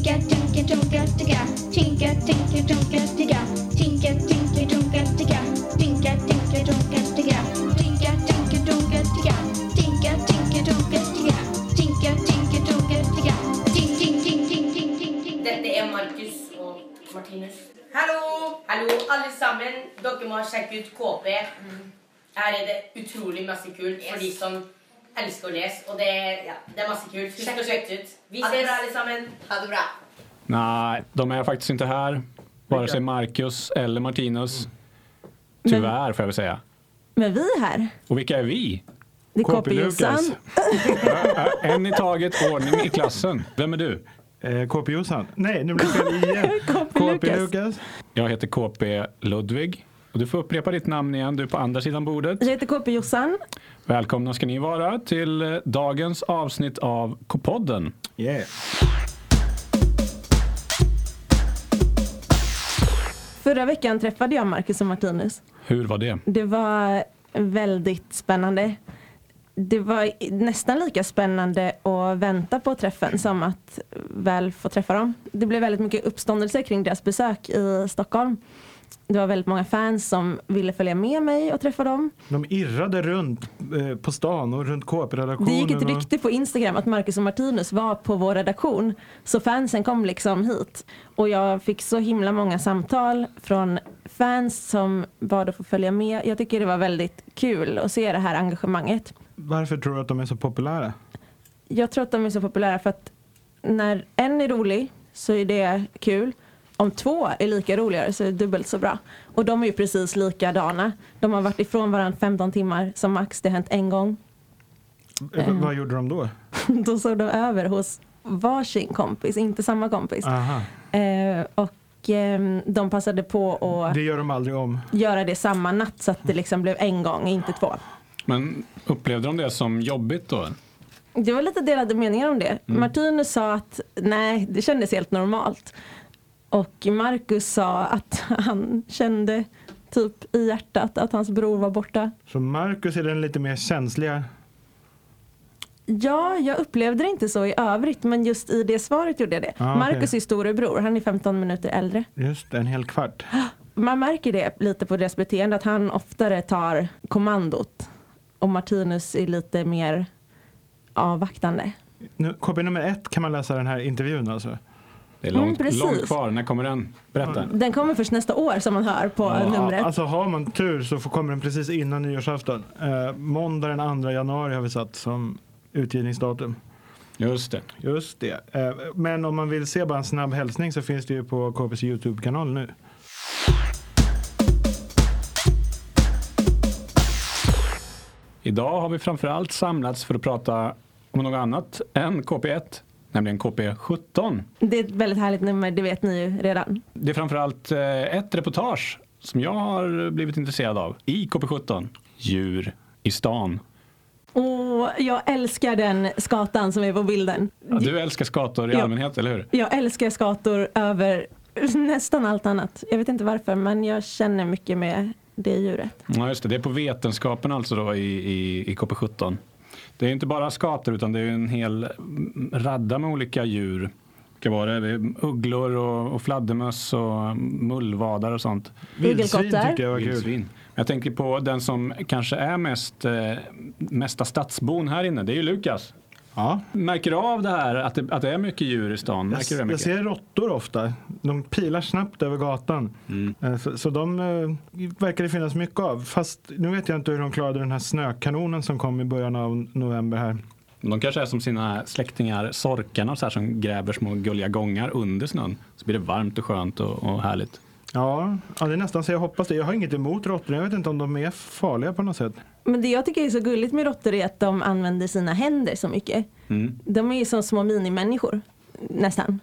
Tinka, tinka, tonka, ticka. Tinka, tinka, tonka, ticka. Tinka, tinka, tonka, ticka. Tinka, tinka, tonka, ticka. Tinka, tinka, tonka, ticka. Tinka, tinka, tonka, ticka. Tinka, tinka, tonka, ticka. Tink, tink, tink, tink, tink, tink, tink. Dette er Markus og Martinus. Hallo! Hallo, alle sammen. Dere må sjekke ut KP. Her er det utrolig masse kult for de som elsker å lese. Og det, ja, det er masse kult. Husk å sjekke det ut. Vi Ha det ses, bra. alle sammen. Ha det bra. Nej, de är faktiskt inte här. Vare sig Marcus eller Martinus. Tyvärr får jag väl säga. Men vi är här. Och vilka är vi? Det är KP KP-Jossan. En i taget, ordning i klassen. Vem är du? Eh, KP Jossan. Nej, nu blir det fel igen. KP. Lukas. Jag heter KP Ludvig. Och du får upprepa ditt namn igen, du är på andra sidan bordet. Jag heter KP-Jossan. Välkomna ska ni vara till dagens avsnitt av K-podden. Yeah. Förra veckan träffade jag Marcus och Martinus. Hur var det? Det var väldigt spännande. Det var nästan lika spännande att vänta på träffen som att väl få träffa dem. Det blev väldigt mycket uppståndelse kring deras besök i Stockholm. Det var väldigt många fans som ville följa med mig och träffa dem. De irrade runt eh, på stan och runt KP-redaktionen. Det gick ett rykte på Instagram att Marcus och Martinus var på vår redaktion. Så fansen kom liksom hit. Och jag fick så himla många samtal från fans som bad att få följa med. Jag tycker det var väldigt kul att se det här engagemanget. Varför tror du att de är så populära? Jag tror att de är så populära för att när en är rolig så är det kul. Om två är lika roligare så är det dubbelt så bra. Och de är ju precis likadana. De har varit ifrån varandra 15 timmar som max. Det har hänt en gång. Eh, v- Vad gjorde de då? Då såg de över hos varsin kompis, inte samma kompis. Aha. Eh, och ehm, de passade på att Det gör de aldrig om. göra det samma natt så att det liksom blev en gång, inte två. Men upplevde de det som jobbigt då? Det var lite delade meningar om det. Martinus sa att nej, det kändes helt normalt. Och Marcus sa att han kände typ i hjärtat att hans bror var borta. Så Marcus är den lite mer känsliga. Ja, jag upplevde det inte så i övrigt, men just i det svaret gjorde jag det. Ah. Marcus är storebror, han är 15 minuter äldre. Just en hel kvart. Man märker det lite på deras beteende att han oftare tar kommandot och Martinus är lite mer avvaktande. Nu, KP nummer ett kan man läsa den här intervjun alltså. Det är Mm, långt, precis. långt kvar. När kommer den? Berätta. Den kommer först nästa år som man hör på numret. Alltså har man tur så får- kommer den precis innan nyårsafton. Eh, måndag den 2 januari har vi satt som utgivningsdatum. Just det. Just det. Eh, men om man vill se bara en snabb hälsning så finns det ju på KPs Youtube-kanal nu. Idag har vi framförallt samlats för att prata om något annat än KP1, nämligen KP17. Det är ett väldigt härligt nummer, det vet ni ju redan. Det är framförallt eh, ett reportage som jag har blivit intresserad av i KP17. Djur i stan. Och jag älskar den skatan som är på bilden. Ja, du älskar skator i Ja. allmänhet, eller hur? Jag älskar skator över nästan allt annat. Jag vet inte varför, men jag känner mycket med det djuret. Ja, just det. Det är på vetenskapen alltså då i, i, i KP17. Det är inte bara skator utan det är en hel radda med olika djur. Vilka var det? Det är Ugglor och, och fladdermöss och mullvadar och sånt. Vildsvin tycker jag var kul. Vildsvin. Jag tänker på den som kanske är mest eh, mesta stadsbon här inne. Det är ju Lukas. Ja. Märker du av det här att det, att det är mycket djur i stan? Jag, Märker du det jag ser råttor ofta. De pilar snabbt över gatan. Mm. Eh, Så, så de eh, verkar det finnas mycket av. Fast nu vet jag inte hur de klarade den här snökanonen som kom i början av november här. De kanske är som sina släktingar sorkarna så här, som gräver små gulliga gångar under snön. Så blir det varmt och skönt och, och härligt. Ja, ja, det är nästan så jag hoppas det. Jag har inget emot råttor. Jag vet inte om de är farliga på något sätt. Men det jag tycker är så gulligt med råttor är att de använder sina händer så mycket. Mm. De är ju som små minimänniskor, nästan,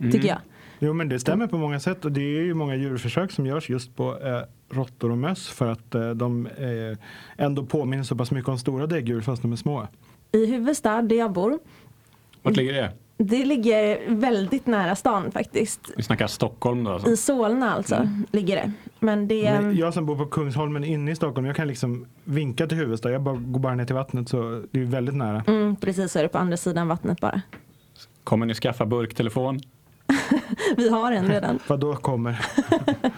Mm. tycker jag. Jo, men det stämmer på många sätt och det är ju många djurförsök som görs just på eh, råttor och möss för att eh, de eh, ändå påminner så pass mycket om stora däggdjur fast de är små. I huvudstad där jag bor, Vart ligger det? Det ligger väldigt nära stan faktiskt. Vi snackar Stockholm då alltså. I Solna alltså, ligger det. Men det är... Men jag som bor på Kungsholmen inne i Stockholm, jag kan liksom vinka till huvudstad. Jag bara, går bara ner till vattnet så det är väldigt nära. Mm, precis så är det på andra sidan vattnet bara. Kommer ni skaffa burktelefon? Vi har en redan. Vad då kommer?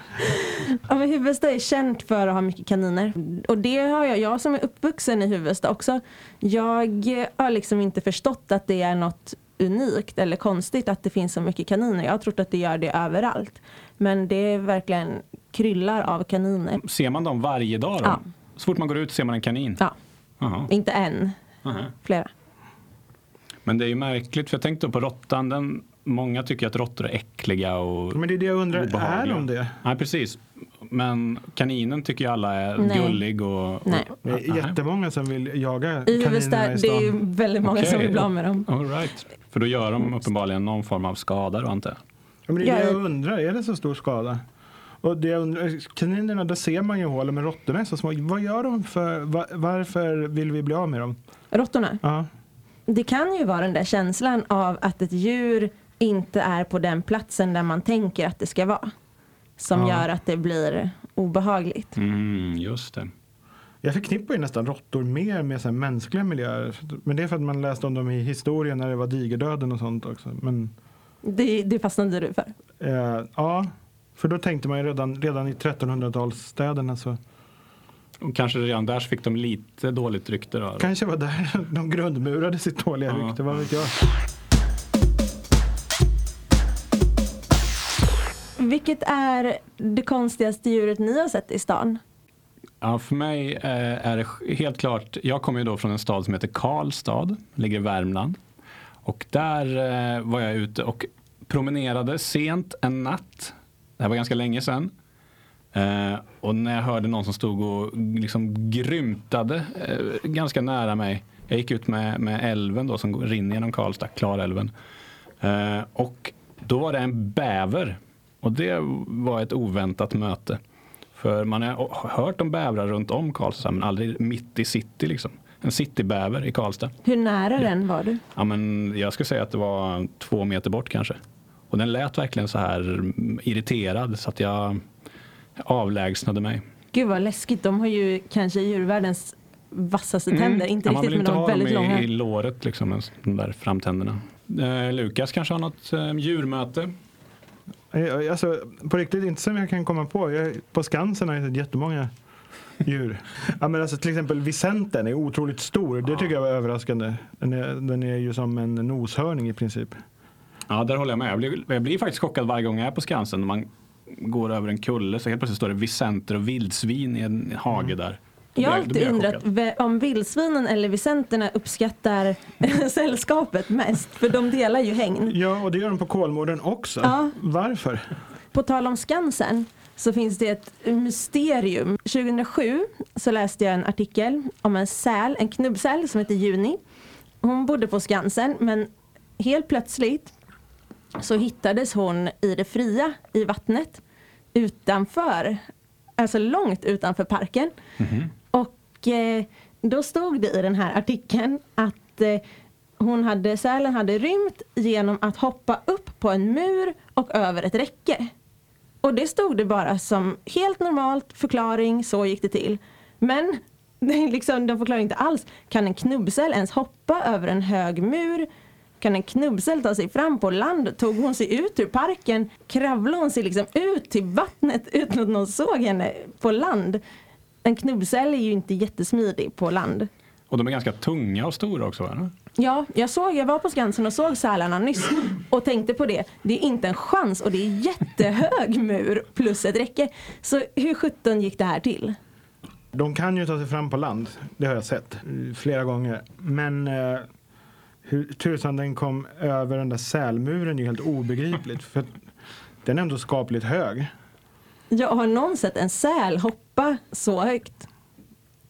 Ja, men Huvudsta är känt för att ha mycket kaniner. Och det har jag, jag som är uppvuxen i Huvudsta också. Jag har liksom inte förstått att det är något unikt eller konstigt att det finns så mycket kaniner. Jag har trott att det gör det överallt. Men det är verkligen kryllar av kaniner. Ser man dem varje dag då? Ja. Så fort man går ut ser man en kanin? Ja, Jaha. inte en, Aha. flera. Men det är ju märkligt, för jag tänkte på råttan. Den, många tycker att råttor är äckliga och Men det är det jag undrar, är obehagliga. de det? Nej, precis. Men kaninen tycker ju alla är Nej. gullig och... och Nej. Det är jättemånga som vill jaga I kaninerna i det är ju stan. väldigt många som Okej. vill bli av med dem. All right. För då gör de uppenbarligen någon form av skada då, antar jag. Ja, men det är det Jag undrar, är det så stor skada? Och det jag undrar, kaninerna, där ser man ju hålen, men råttorna är så små. Vad gör de för, va, varför vill vi bli av med dem? Råttorna. Ja. Det kan ju vara den där känslan av att ett djur inte är på den platsen där man tänker att det ska vara. Som Ja. gör att det blir obehagligt. Mm, just det. Jag förknippar ju nästan råttor mer med så här mänskliga miljöer. Men det är för att man läste om dem i historien när det var digerdöden och sånt också. Men Det, det fastnade du för. eh, ja, för då tänkte man ju redan, redan i 1300-talsstäderna så Och kanske redan där så fick de lite dåligt rykte då. kanske var där de grundmurade sitt dåliga Ja. rykte, vad vet jag. Vilket är det konstigaste djuret ni har sett i stan? Ja, för mig eh, är det helt klart, jag kommer ju då från en stad som heter Karlstad, ligger i Värmland. Och där eh, var jag ute och promenerade sent en natt. Det här var ganska länge sedan. Eh, och när jag hörde någon som stod och liksom grymtade eh, ganska nära mig. Jag gick ut med, med älven då som rinner genom Karlstad, Klarälven. Eh, och då var det en bäver. Och det var ett oväntat möte. För man har hört om bävrar runt om Karlstad men aldrig mitt i city liksom. En citybäver i Karlstad. Hur nära den var du? Ja, men jag skulle säga att det var två meter bort kanske. Och den lät verkligen så här mm, irriterad så att jag avlägsnade mig. Gud vad läskigt. De har ju kanske djurvärldens vassaste tänder. Inte Mm. Ja, man riktigt vill men inte de är ha väldigt dem långa. i, i låret, liksom, de där framtänderna. Eh, Lukas kanske har något eh, djurmöte? Alltså, på riktigt, inte som jag kan komma på. Jag, på Skansen har jag sett jättemånga djur. Ja, men alltså, till exempel Vicenten är otroligt stor. Det tycker jag var överraskande. Den är, den är ju som en noshörning i princip. Ja, där håller jag med. Jag blir, jag blir faktiskt chockad varje gång jag är på Skansen. När man går över en kulle så helt plötsligt står det vicenter och vildsvin i en hage där. Jag har alltid undrat om vildsvinen eller vicenterna uppskattar sällskapet mest. För de delar ju hägn. Ja, och det gör de på Kolmården också. Ja. Varför? På tal om Skansen så finns det ett mysterium. 2007 så läste jag en artikel om en säl, en knubbsäl som heter Juni. Hon bodde på Skansen men helt plötsligt så hittades hon i det fria i vattnet utanför, alltså långt utanför parken. Och eh, då stod det i den här artikeln att eh, hon hade, sälen hade rymt genom att hoppa upp på en mur och över ett räcke. Och det stod det bara som helt normalt förklaring, så gick det till. Men liksom, de förklarar inte alls. Kan en knubbsäl ens hoppa över en hög mur? Kan en knubbsäl ta sig fram på land? Tog hon sig ut ur parken? Kravlade hon sig liksom ut till vattnet utan att någon såg henne på land? En knubbsäl är ju inte jättesmidig på land. Och de är ganska tunga och stora också. Eller? Ja, jag såg, jag var på Skansen och såg sälarna nyss och tänkte på det. Det är inte en chans och det är jättehög mur plus ett räcke. Så hur sjutton gick det här till? De kan ju ta sig fram på land. Det har jag sett flera gånger. Men eh, hur tusan den kom över den där sälmuren är ju helt obegripligt. För den är ändå skapligt hög. Jag har någon sett en säl hoppa så högt?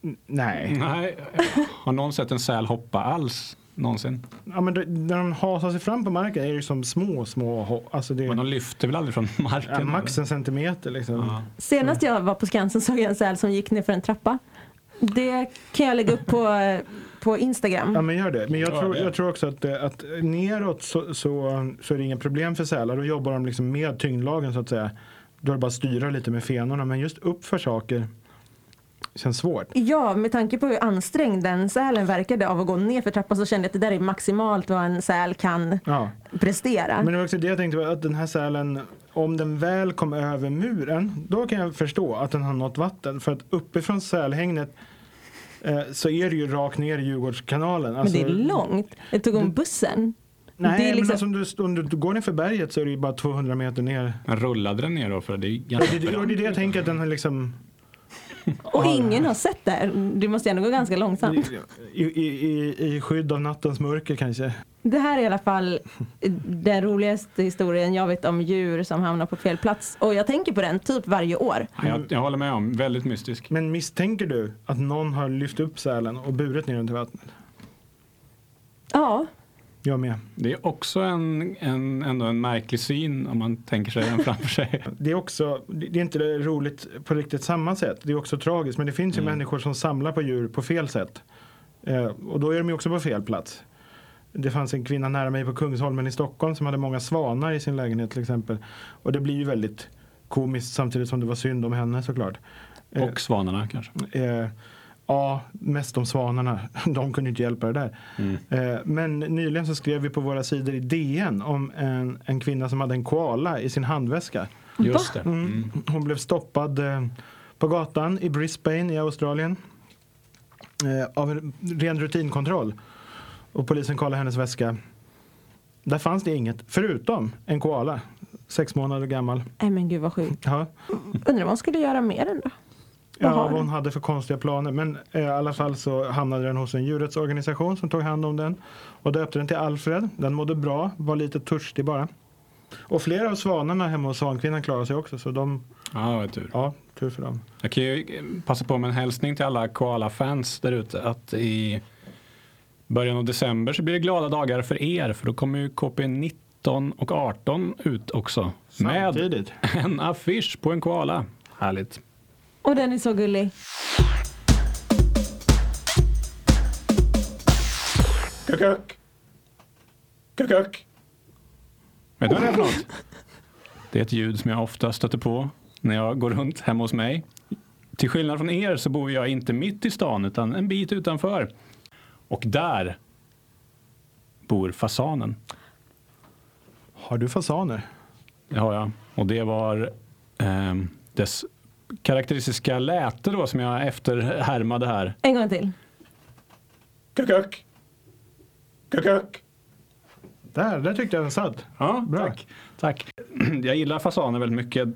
N- Nej. Nej, har någon sett en säl hoppa alls någonsin? Ja, men det- när de hasar sig fram på marken är det ju som små, små Alltså det Men de lyfter väl aldrig från marken? ja, max en centimeter liksom. Ja. Senast jag var på Skansen såg jag en säl som gick ner för en trappa. Det kan jag lägga upp på, på Instagram. Ja men gör det. Men jag Gör tror, det. jag tror också att, eh, att neråt så, så, så är det inga problem för sälar. Då jobbar de liksom med tyngdlagen så att säga. Då är det bara att styra lite med fenorna. Men just uppför saker känns svårt. Ja, med tanke på hur ansträngd den sälen verkade av att gå ner för trappan så kände jag att det där är maximalt vad en säl kan Ja. prestera. Men det var också det jag tänkte, på, att den här sälen, om den väl kom över muren, då kan jag förstå att den har nått vatten. För att uppifrån sälhägnet eh, så är det ju rakt ner i Djurgårdskanalen. Men det är Alltså, långt. Det tog om bussen. Nej, det är liksom- men alltså, om, du, om du går ner för berget så är det ju bara 200 meter ner. Men rullade den ner då? För det är ganska det, och det är det jag tänker att den har liksom Och ingen har sett det. här. Det måste ändå gå ganska långsamt. i, i, i, i skydd av nattens mörker kanske. Det här är i alla fall den roligaste historien jag vet om djur som hamnar på fel plats. Och jag tänker på den typ varje år. Jag, jag håller med om, väldigt mystisk. Men misstänker du att någon har lyft upp sälen och burit ner den till vattnet? Ja, Jag med. Det är också en, en, ändå en märklig syn om man tänker sig den framför sig. Det är också, det är inte roligt på riktigt samma sätt. Det är också tragiskt. Men det finns ju Mm. människor som samlar på djur på fel sätt. Eh, och då är de ju också på fel plats. Det fanns en kvinna nära mig på Kungsholmen i Stockholm som hade många svanar i sin lägenhet till exempel. Och det blir ju väldigt komiskt samtidigt som det var synd om henne såklart. Eh, Och svanarna kanske. Eh, ja, mest om svanarna. De kunde inte hjälpa det där. Mm. Eh, men nyligen så skrev vi på våra sidor i DN om en, en kvinna som hade en koala i sin handväska. Just det. Mm. Mm. Hon blev stoppad eh, på gatan i Brisbane i Australien eh, av en ren rutinkontroll. Och polisen kollade hennes väska. Där fanns det inget, förutom en koala. Sex månader gammal. nej men gud vad sjukt. Ja. Undrar vad hon skulle göra med den då? Ja, Vad vad hon hade för konstiga planer. Men eh, i alla fall så hamnade den hos en djurrättsorganisation som tog hand om den och döpte den till Alfred. Den mådde bra, var lite törstig bara. Och flera av svanarna hemma hos Svankvinnan klarade sig också. Så de, Ja, var tur. ja, tur för dem. Jag kan ju passa på med en hälsning till alla koala-fans där ute att i början av december så blir det glada dagar för er för då kommer ju KP 19 och 18 ut också med Samtidigt. en affisch på en koala. Härligt. Och den är så gullig. Kukuk. Kukuk. Vet du vad det är för något? Det är ett ljud som jag ofta stöter på när jag går runt hemma hos mig. Till skillnad från er så bor jag inte mitt i stan utan en bit utanför. Och där bor fasanen. Har du fasaner? Det har jag. Och det var ehm, dess karaktäristiska läte då som jag efterhärmade här. En gång till. Kukuk. Kukuk. Där, där tyckte jag den satt. Ja, Bra. tack. tack. Jag gillar fasaner väldigt mycket.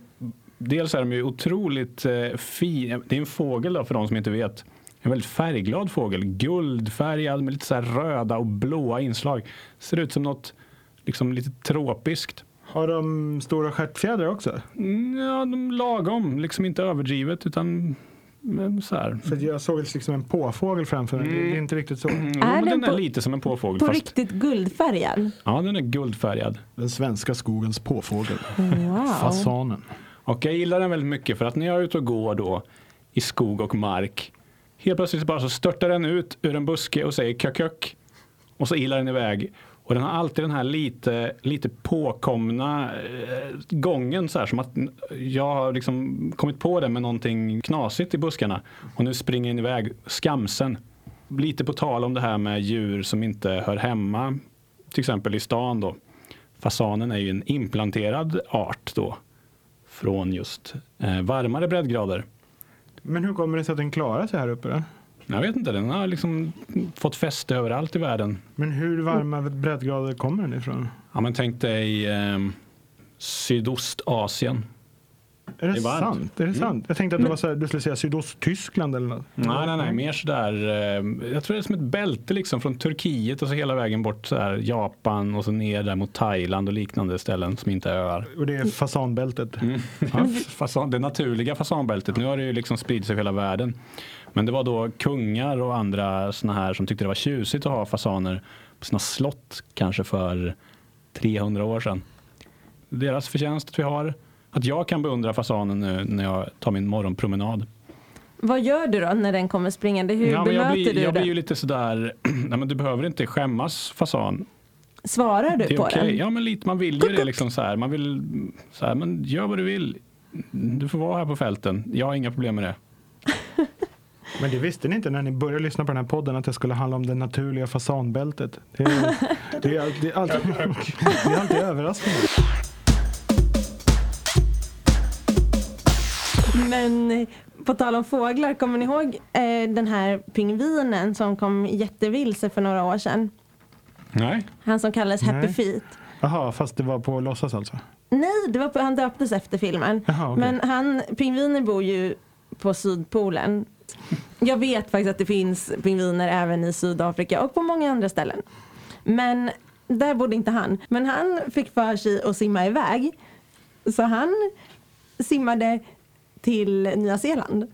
Dels är de ju otroligt eh, fin. Det är en fågel då, för de som inte vet. En väldigt färgglad fågel. Guldfärgad med lite så här röda och blåa inslag. Ser ut som något liksom lite tropiskt. Har de stora stjärtfjädrar också? Mm, Ja, de lagom. Liksom inte överdrivet utan så här. För jag såg liksom en påfågel framför mig. Det är inte riktigt så. Mm, Är den den är på- lite som en påfågel. På Fast, riktigt guldfärgad. ja, den är guldfärgad. Den svenska skogens påfågel. Wow. Fasanen. Och jag gillar den väldigt mycket för att när jag är ute och går då i skog och mark helt plötsligt bara så störtar den ut ur en buske och säger kökök och så ilar den iväg. Och den har alltid den här lite, lite påkomna eh, gången så här som att jag har liksom kommit på det med någonting knasigt i buskarna och nu springer den iväg skamsen. Lite på tal om det här med djur som inte hör hemma till exempel i stan då. Fasanen är ju en implanterad art då från just eh, varmare breddgrader. Men hur kommer det sig att den klarar sig här uppe då? Jag vet inte, den har liksom fått fäste överallt i världen. Men hur varma breddgrader kommer den ifrån? Ja, men tänk dig eh, Sydostasien. Är det, Det är sant? Är det sant? Jag tänkte att det var så här, du skulle säga Sydosttyskland eller något. Nej, nej, nej, mer sådär. Eh, jag tror det är som ett bälte liksom från Turkiet och så hela vägen bort så här, Japan och så ner där mot Thailand och liknande ställen som inte är öar. Och det är fasanbältet. Mm. Ja, fasan, det naturliga fasanbältet. Nu har det ju liksom spridit sig över hela världen. Men det var då kungar och andra såna här som tyckte det var tjusigt att ha fasaner på sina slott kanske för 300 år sedan. Deras förtjänst att vi har att jag kan beundra fasanen nu när jag tar min morgonpromenad. Vad gör du då när den kommer springande? Hur Ja, bemöter jag blir, du jag blir den? ju lite sådär, nej, men du behöver inte skämmas fasan. Svarar du Det är på okej. den? Ja men lite, man vill ju det liksom så här. Man vill så här, men gör vad du vill. Du får vara här på fälten. Jag har inga problem med det. Men det visste ni inte när ni började lyssna på den här podden att det skulle handla om det naturliga fasanbältet. Det är, det är, det är, alltid, det är alltid överraskande. Men på tal om fåglar, kommer ni ihåg eh, den här pingvinen som kom jättevilse för några år sedan? Nej. Han som kallades Happy Nej. Feet. Jaha, fast det var på låtsas alltså? Nej, det var på, han döptes efter filmen. Jaha, okej. Men han, pingviner bor ju på Sydpolen. Jag vet faktiskt att det finns pingviner även i Sydafrika och på många andra ställen. Men där bodde inte han. Men han fick för sig att simma iväg. Så han simmade till Nya Zeeland.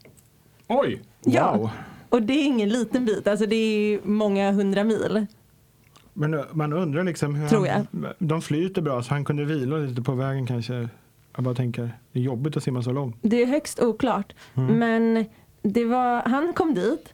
Oj! Ja. Wow. Och det är ingen liten bit, alltså det är många hundra mil. Men uh, man undrar liksom hur Tror han, de flyter bra så han kunde vila lite på vägen kanske. Jag bara tänker, det är jobbigt att simma så långt. Det är högst oklart. Men det var, han kom dit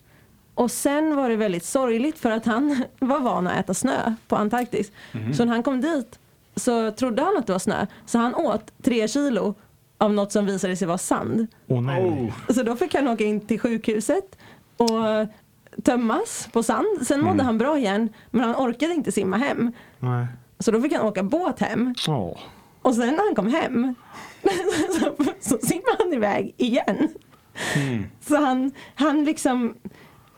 och sen var det väldigt sorgligt för att han var van att äta snö på Antarktis. Så när han kom dit så trodde han att det var snö. Så han åt tre kilo av något som visade sig vara sand. Åh nej. Så då fick han åka in till sjukhuset och tömmas på sand. Sen mådde han bra igen men han orkade inte simma hem. nej. Så då fick han åka båt hem. Åh. Och sen när han kom hem så, så simmade han iväg igen. Så han, han liksom,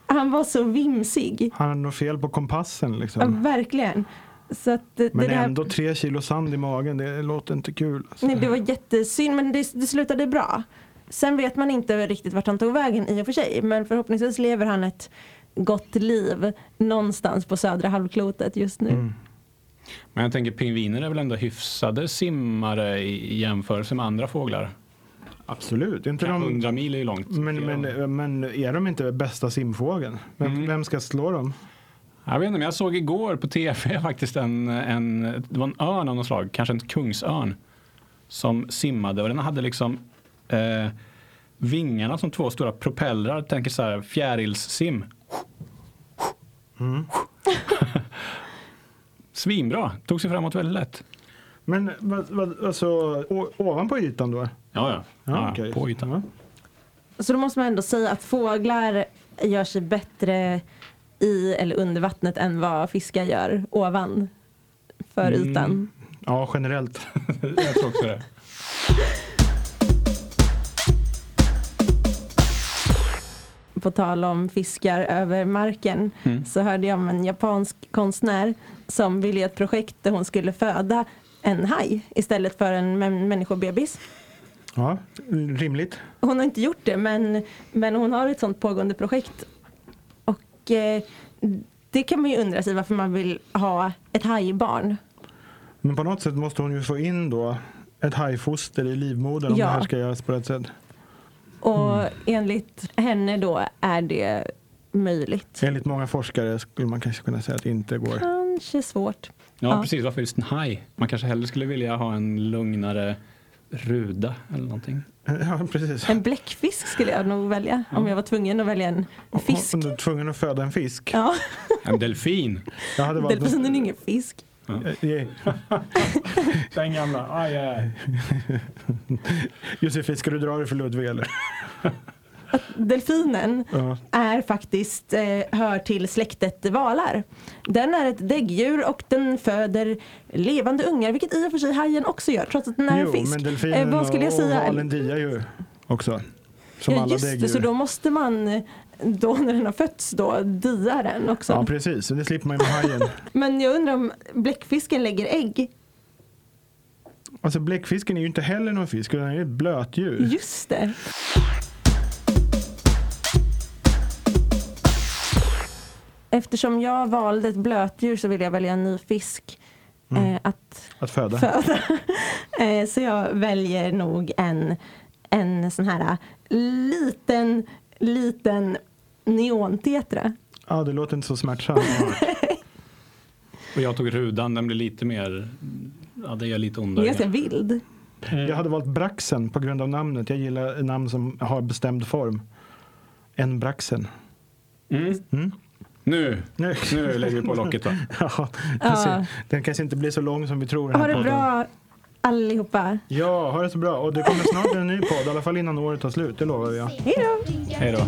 han var så vimsig. Han hade nog fel på kompassen Ja, liksom. verkligen. Så att det, Men det, ändå tre kilo sand i magen, det låter inte kul. Alltså. nej, det var jättesynd men det, det slutade bra. Sen vet man inte riktigt vart han tog vägen i och för sig. Men förhoppningsvis lever han ett gott liv någonstans på södra halvklotet just nu. Mm. Men jag tänker pingviner är väl ändå hyfsade simmare i i jämförelse med andra fåglar. Absolut. Inte de, 100 mil är ju långt. men, men, men är de inte bästa simfågeln? Vem, Mm. vem ska slå dem? Jag vet inte, men jag såg igår på tv faktiskt en, en, det var en örn av något slag, kanske en kungsörn, som simmade och den hade liksom eh, vingarna som två stora propellrar, tänker så här fjärilssim. Mm. Svinbra, tog sig framåt väldigt lätt. Men vad, vad, alltså, ovanpå ytan då? Ja, ja. ja okej. På ytan. Ja. Så då måste man ändå säga att fåglar gör sig bättre i eller under vattnet än vad fiskar gör ovan för Mm. ytan. ja, generellt. jag tror också det. På tal om fiskar över marken Mm. så hörde jag om en japansk konstnär som ville göra ett projekt där hon skulle föda en haj istället för en män- människobebis. Ja, rimligt. Hon har inte gjort det men, men hon har ett sånt pågående projekt. Och eh, det kan man ju undra sig varför man vill ha ett hajbarn. Men på något sätt måste hon ju få in då ett hajfoster i livmodern om Ja. det här ska göras på rätt sätt. Och enligt henne då är det möjligt. Enligt många forskare skulle man kanske kunna säga att det inte går. Kanske svårt. Ja, Ja. precis. Varför just en haj? Man kanske hellre skulle vilja ha en lugnare ruda eller någonting. Ja, precis. En bläckfisk skulle jag nog välja om jag var tvungen att välja en fisk. Om du är tvungen att föda en fisk. Ja, En delfin. Jag hade valt delfinen är ingen fisk. Eh, Den gamla. Aj, aj. Josefin, ska du dra det för Ludvig eller? Delfinen Ja. är faktiskt, eh, hör till släktet valar. Den är ett däggdjur och den föder levande ungar, vilket i och för sig hajen också gör, trots att den är en Jo, fisk. men delfinen Eh, vad skulle jag och säga? valen diar ju också. Som Ja, alla just det, däggdjur. så då måste man, eh, då när den har fötts, då dia den också. Ja, precis. Det slipper man ju med hajen. Men jag undrar om bläckfisken lägger ägg? Alltså bläckfisken är ju inte heller någon fisk, utan den är ett blötdjur. Just det. Eftersom jag valde ett blötdjur så vill jag välja en ny fisk eh, att Att föda. föda. eh, så jag väljer nog en, en sån här liten, liten neontetra. Ja, det låter inte så smärtsamt. Och jag tog rudan, den blev lite mer, ja det gör lite ondare. ganska vild. Jag hade valt braxen på grund av namnet. Jag gillar namn som har bestämd form. En braxen. Mm. Mm. Nu, Nu. nu lägger vi på locket va? Ja, Ja. den kanske inte blir så lång som vi tror. den Ha det podden. bra allihopa. Ja, ha det så bra. Och det kommer snart en ny podd, i alla fall innan året tar slut. Det lovar vi. Ja. Hej då! Hej då.